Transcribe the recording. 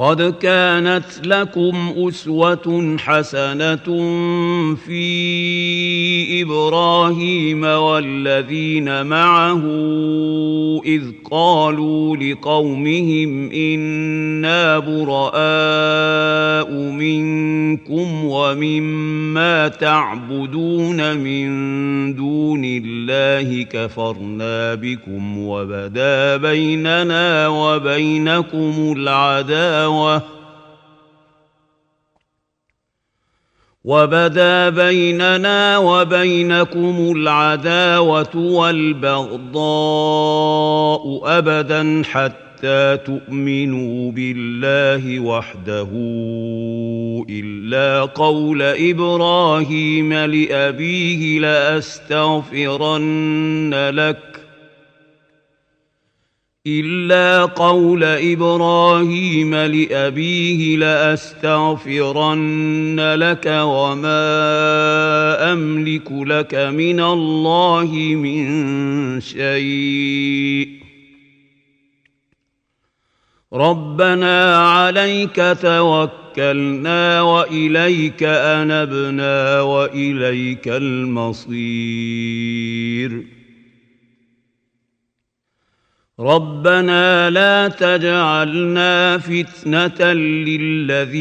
قد كانت لكم أسوة حسنة في إبراهيم والذين معه إذ قالوا لقومهم إنا براء منكم ومما تعبدون من دون الله كفرنا بكم وبدا بيننا وبينكم العداوة وبدا بيننا وبينكم العداوة والبغضاء أبدا حتى تؤمنوا بالله وحده إلا قول إبراهيم لأبيه لأستغفرن لك إلا قول إبراهيم لأبيه لأستغفرن لك وما أملك لك من الله من شيء ربنا عليك توكلنا وإليك أنبنا وإليك المصير ربنا لا تجعلنا فتنة للذين